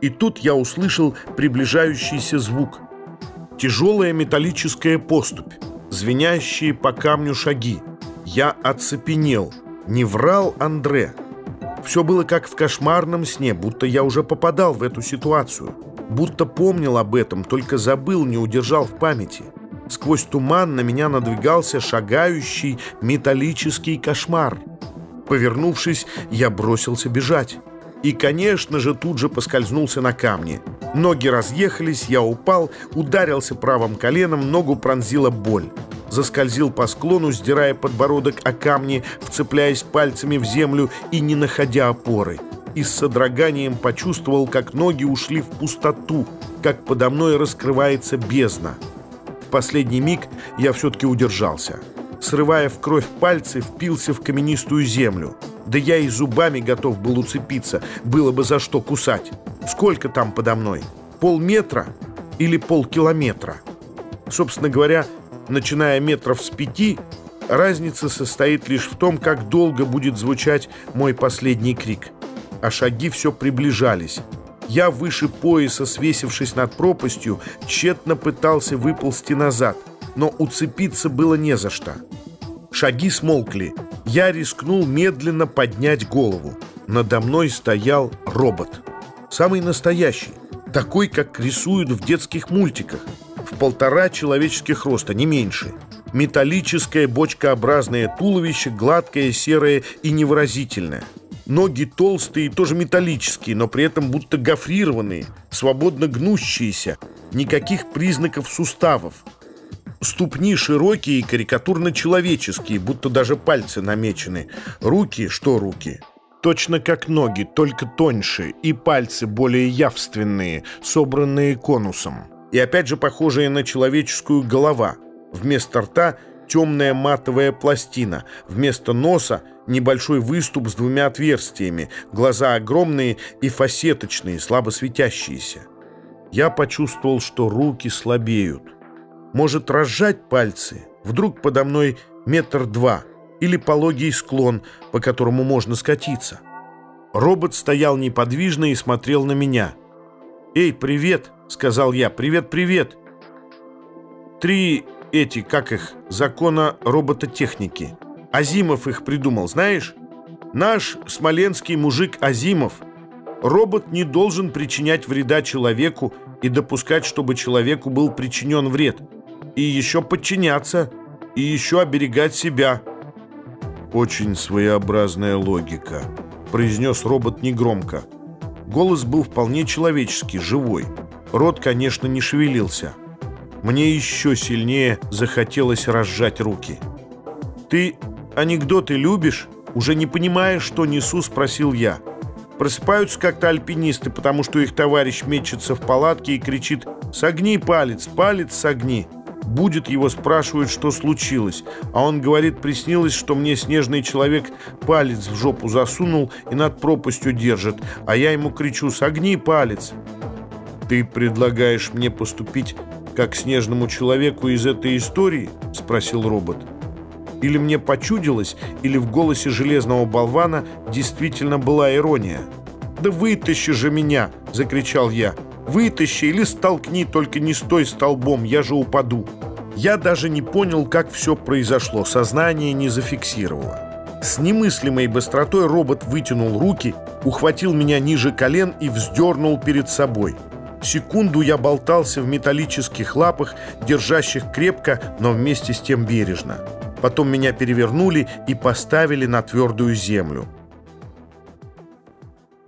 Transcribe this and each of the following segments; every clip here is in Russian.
И тут я услышал приближающийся звук. Тяжелая металлическая поступь, звенящие по камню шаги. Я оцепенел. Не врал Андре. Все было как в кошмарном сне, будто я уже попадал в эту ситуацию. Будто помнил об этом, только забыл, не удержал в памяти. Сквозь туман на меня надвигался шагающий металлический кошмар. Повернувшись, я бросился бежать. И, конечно же, тут же поскользнулся на камне. Ноги разъехались, я упал, ударился правым коленом, ногу пронзила боль. Заскользил по склону, сдирая подбородок о камни, вцепляясь пальцами в землю и не находя опоры. И с содроганием почувствовал, как ноги ушли в пустоту, как подо мной раскрывается бездна. В последний миг я все-таки удержался. Срывая в кровь пальцы, впился в каменистую землю. Да я и зубами готов был уцепиться, было бы за что кусать. Сколько там подо мной? Полметра или полкилометра? Собственно говоря, начиная метров с пяти, разница состоит лишь в том, как долго будет звучать мой последний крик. А шаги все приближались. Я выше пояса, свесившись над пропастью, тщетно пытался выползти назад, но уцепиться было не за что. Шаги смолкли. Я рискнул медленно поднять голову. Надо мной стоял робот. Самый настоящий. Такой, как рисуют в детских мультиках. В полтора человеческих роста, не меньше. Металлическое бочкообразное туловище, гладкое, серое и невыразительное. Ноги толстые и тоже металлические, но при этом будто гофрированные, свободно гнущиеся. Никаких признаков суставов. Ступни широкие и карикатурно-человеческие, будто даже пальцы намечены. Руки, что руки? Точно как ноги, только тоньше, и пальцы более явственные, собранные конусом. И опять же похожие на человеческую голова. Вместо рта темная матовая пластина, вместо носа небольшой выступ с двумя отверстиями, глаза огромные и фасеточные, слабо светящиеся. Я почувствовал, что руки слабеют может разжать пальцы. Вдруг подо мной метр два или пологий склон, по которому можно скатиться. Робот стоял неподвижно и смотрел на меня. «Эй, привет!» — сказал я. «Привет, привет!» Три эти, как их, закона робототехники. Азимов их придумал, знаешь? Наш смоленский мужик Азимов. Робот не должен причинять вреда человеку и допускать, чтобы человеку был причинен вред и еще подчиняться, и еще оберегать себя. Очень своеобразная логика, произнес робот негромко. Голос был вполне человеческий, живой. Рот, конечно, не шевелился. Мне еще сильнее захотелось разжать руки. «Ты анекдоты любишь?» Уже не понимая, что несу, спросил я. Просыпаются как-то альпинисты, потому что их товарищ мечется в палатке и кричит «Согни палец, палец согни!» Будет его спрашивают, что случилось, а он говорит, приснилось, что мне снежный человек палец в жопу засунул и над пропастью держит, а я ему кричу «Согни палец!» «Ты предлагаешь мне поступить как снежному человеку из этой истории?» — спросил робот. Или мне почудилось, или в голосе железного болвана действительно была ирония. «Да вытащи же меня!» — закричал я. Вытащи или столкни, только не стой столбом, я же упаду. Я даже не понял, как все произошло, сознание не зафиксировало. С немыслимой быстротой робот вытянул руки, ухватил меня ниже колен и вздернул перед собой. Секунду я болтался в металлических лапах, держащих крепко, но вместе с тем бережно. Потом меня перевернули и поставили на твердую землю.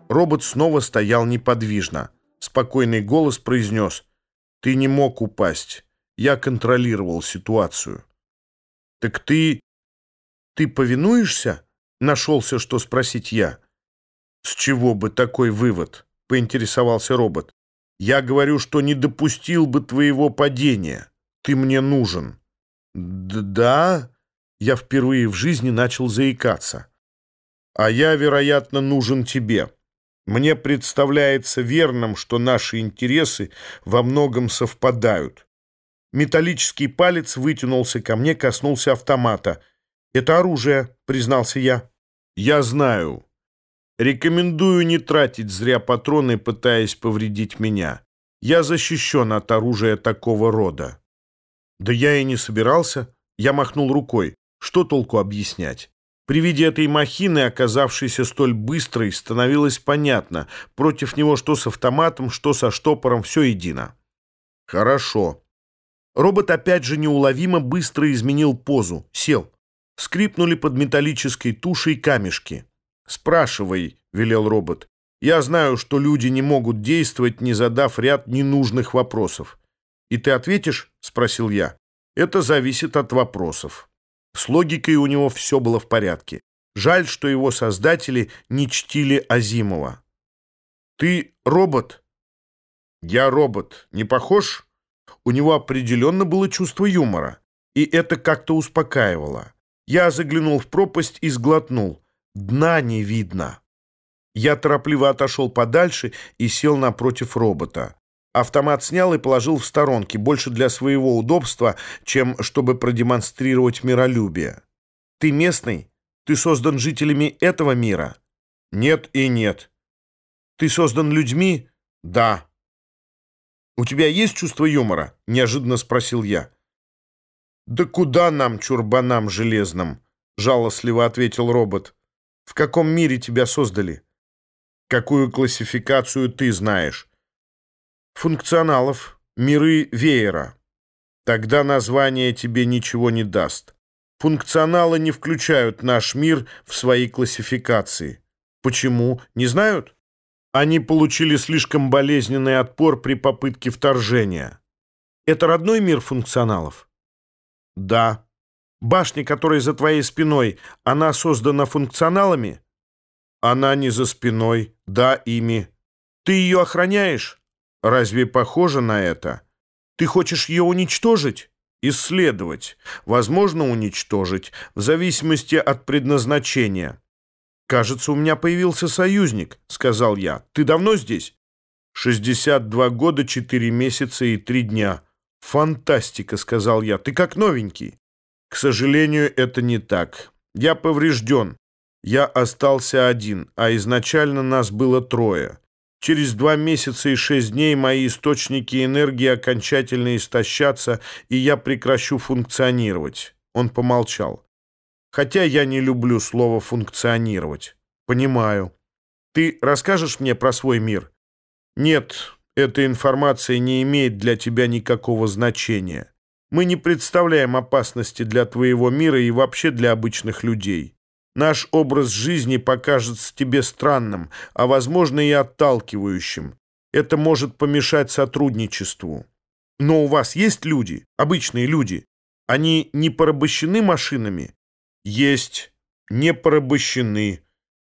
Робот снова стоял неподвижно спокойный голос произнес «Ты не мог упасть. Я контролировал ситуацию». «Так ты... ты повинуешься?» — нашелся, что спросить я. «С чего бы такой вывод?» — поинтересовался робот. «Я говорю, что не допустил бы твоего падения. Ты мне нужен». «Да?» — я впервые в жизни начал заикаться. «А я, вероятно, нужен тебе». Мне представляется верным, что наши интересы во многом совпадают. Металлический палец вытянулся ко мне, коснулся автомата. «Это оружие», — признался я. «Я знаю. Рекомендую не тратить зря патроны, пытаясь повредить меня. Я защищен от оружия такого рода». «Да я и не собирался». Я махнул рукой. Что толку объяснять? При виде этой махины, оказавшейся столь быстрой, становилось понятно. Против него что с автоматом, что со штопором, все едино. «Хорошо». Робот опять же неуловимо быстро изменил позу, сел. Скрипнули под металлической тушей камешки. «Спрашивай», — велел робот. «Я знаю, что люди не могут действовать, не задав ряд ненужных вопросов». «И ты ответишь?» — спросил я. «Это зависит от вопросов». С логикой у него все было в порядке. Жаль, что его создатели не чтили Азимова. «Ты робот?» «Я робот. Не похож?» У него определенно было чувство юмора, и это как-то успокаивало. Я заглянул в пропасть и сглотнул. Дна не видно. Я торопливо отошел подальше и сел напротив робота. Автомат снял и положил в сторонки, больше для своего удобства, чем чтобы продемонстрировать миролюбие. «Ты местный? Ты создан жителями этого мира?» «Нет и нет». «Ты создан людьми?» «Да». «У тебя есть чувство юмора?» — неожиданно спросил я. «Да куда нам, чурбанам железным?» — жалостливо ответил робот. «В каком мире тебя создали?» «Какую классификацию ты знаешь?» «Функционалов. Миры веера». «Тогда название тебе ничего не даст. Функционалы не включают наш мир в свои классификации. Почему? Не знают?» Они получили слишком болезненный отпор при попытке вторжения. Это родной мир функционалов? Да. Башня, которая за твоей спиной, она создана функционалами? Она не за спиной, да, ими. Ты ее охраняешь? Разве похоже на это? Ты хочешь ее уничтожить? Исследовать. Возможно, уничтожить, в зависимости от предназначения. «Кажется, у меня появился союзник», — сказал я. «Ты давно здесь?» «62 года, 4 месяца и 3 дня». «Фантастика», — сказал я. «Ты как новенький». «К сожалению, это не так. Я поврежден. Я остался один, а изначально нас было трое. Через два месяца и шесть дней мои источники энергии окончательно истощатся, и я прекращу функционировать». Он помолчал. «Хотя я не люблю слово «функционировать». Понимаю. Ты расскажешь мне про свой мир?» «Нет, эта информация не имеет для тебя никакого значения. Мы не представляем опасности для твоего мира и вообще для обычных людей. Наш образ жизни покажется тебе странным, а, возможно, и отталкивающим. Это может помешать сотрудничеству. Но у вас есть люди, обычные люди. Они не порабощены машинами? Есть, не порабощены.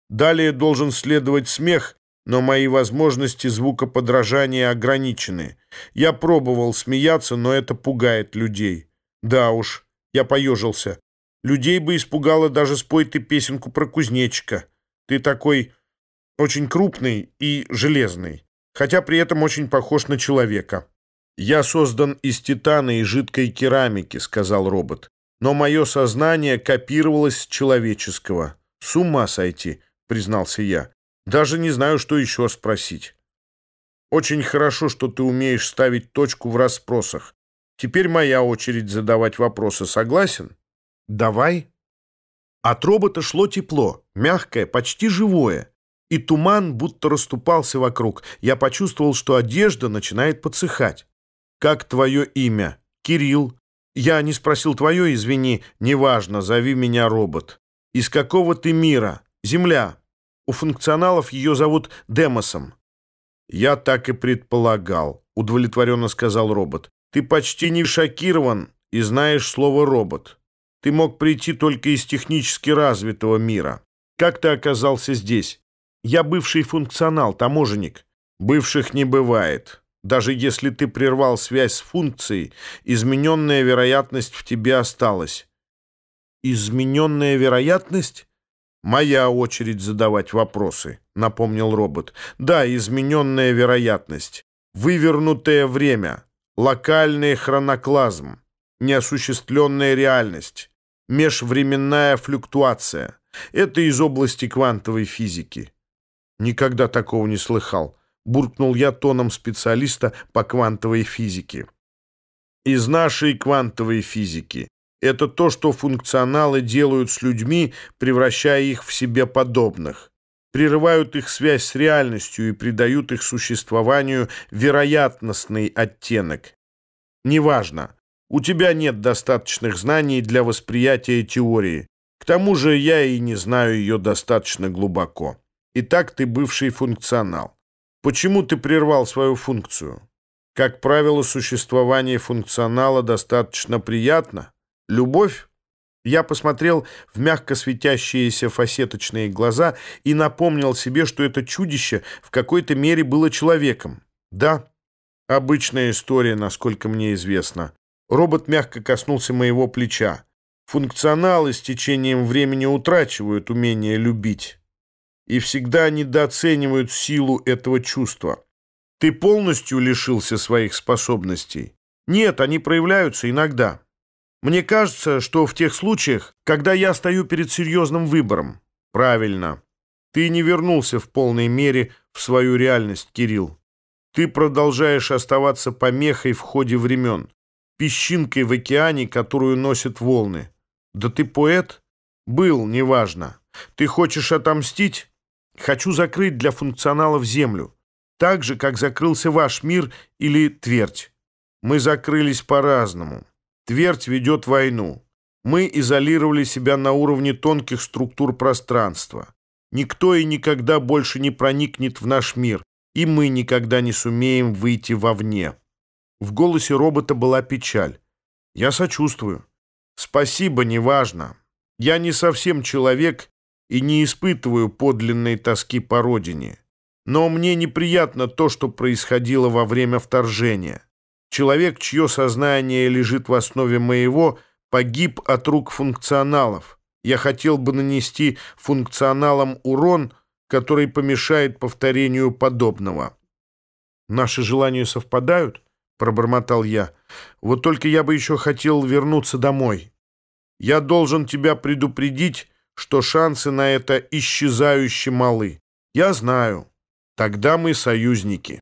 Далее должен следовать смех, но мои возможности звукоподражания ограничены. Я пробовал смеяться, но это пугает людей. Да уж, я поежился. Людей бы испугало даже спой ты песенку про кузнечика. Ты такой очень крупный и железный, хотя при этом очень похож на человека. «Я создан из титана и жидкой керамики», — сказал робот. «Но мое сознание копировалось с человеческого. С ума сойти», — признался я. Даже не знаю, что еще спросить. Очень хорошо, что ты умеешь ставить точку в расспросах. Теперь моя очередь задавать вопросы. Согласен? Давай. От робота шло тепло, мягкое, почти живое. И туман будто расступался вокруг. Я почувствовал, что одежда начинает подсыхать. «Как твое имя?» «Кирилл». «Я не спросил твое, извини. Неважно, зови меня робот». «Из какого ты мира?» «Земля». У функционалов ее зовут Демосом». «Я так и предполагал», — удовлетворенно сказал робот. «Ты почти не шокирован и знаешь слово «робот». Ты мог прийти только из технически развитого мира. Как ты оказался здесь? Я бывший функционал, таможенник. Бывших не бывает. Даже если ты прервал связь с функцией, измененная вероятность в тебе осталась». «Измененная вероятность?» «Моя очередь задавать вопросы», — напомнил робот. «Да, измененная вероятность, вывернутое время, локальный хроноклазм, неосуществленная реальность, межвременная флюктуация. Это из области квантовой физики. Никогда такого не слыхал. Буркнул я тоном специалиста по квантовой физике. Из нашей квантовой физики. Это то, что функционалы делают с людьми, превращая их в себе подобных. Прерывают их связь с реальностью и придают их существованию вероятностный оттенок. Неважно. У тебя нет достаточных знаний для восприятия теории. К тому же я и не знаю ее достаточно глубоко. Итак, ты бывший функционал. Почему ты прервал свою функцию? Как правило, существование функционала достаточно приятно. Любовь? Я посмотрел в мягко светящиеся фасеточные глаза и напомнил себе, что это чудище в какой-то мере было человеком. Да, обычная история, насколько мне известно. Робот мягко коснулся моего плеча. Функционалы с течением времени утрачивают умение любить. И всегда недооценивают силу этого чувства. Ты полностью лишился своих способностей? Нет, они проявляются иногда. Мне кажется, что в тех случаях, когда я стою перед серьезным выбором. Правильно. Ты не вернулся в полной мере в свою реальность, Кирилл. Ты продолжаешь оставаться помехой в ходе времен, песчинкой в океане, которую носят волны. Да ты поэт? Был, неважно. Ты хочешь отомстить? Хочу закрыть для функционалов Землю. Так же, как закрылся ваш мир или твердь. Мы закрылись по-разному. Твердь ведет войну. Мы изолировали себя на уровне тонких структур пространства. Никто и никогда больше не проникнет в наш мир, и мы никогда не сумеем выйти вовне. В голосе робота была печаль. Я сочувствую. Спасибо, неважно. Я не совсем человек и не испытываю подлинной тоски по родине. Но мне неприятно то, что происходило во время вторжения. Человек, чье сознание лежит в основе моего, погиб от рук функционалов. Я хотел бы нанести функционалам урон, который помешает повторению подобного. «Наши желания совпадают?» — пробормотал я. «Вот только я бы еще хотел вернуться домой. Я должен тебя предупредить, что шансы на это исчезающе малы. Я знаю. Тогда мы союзники».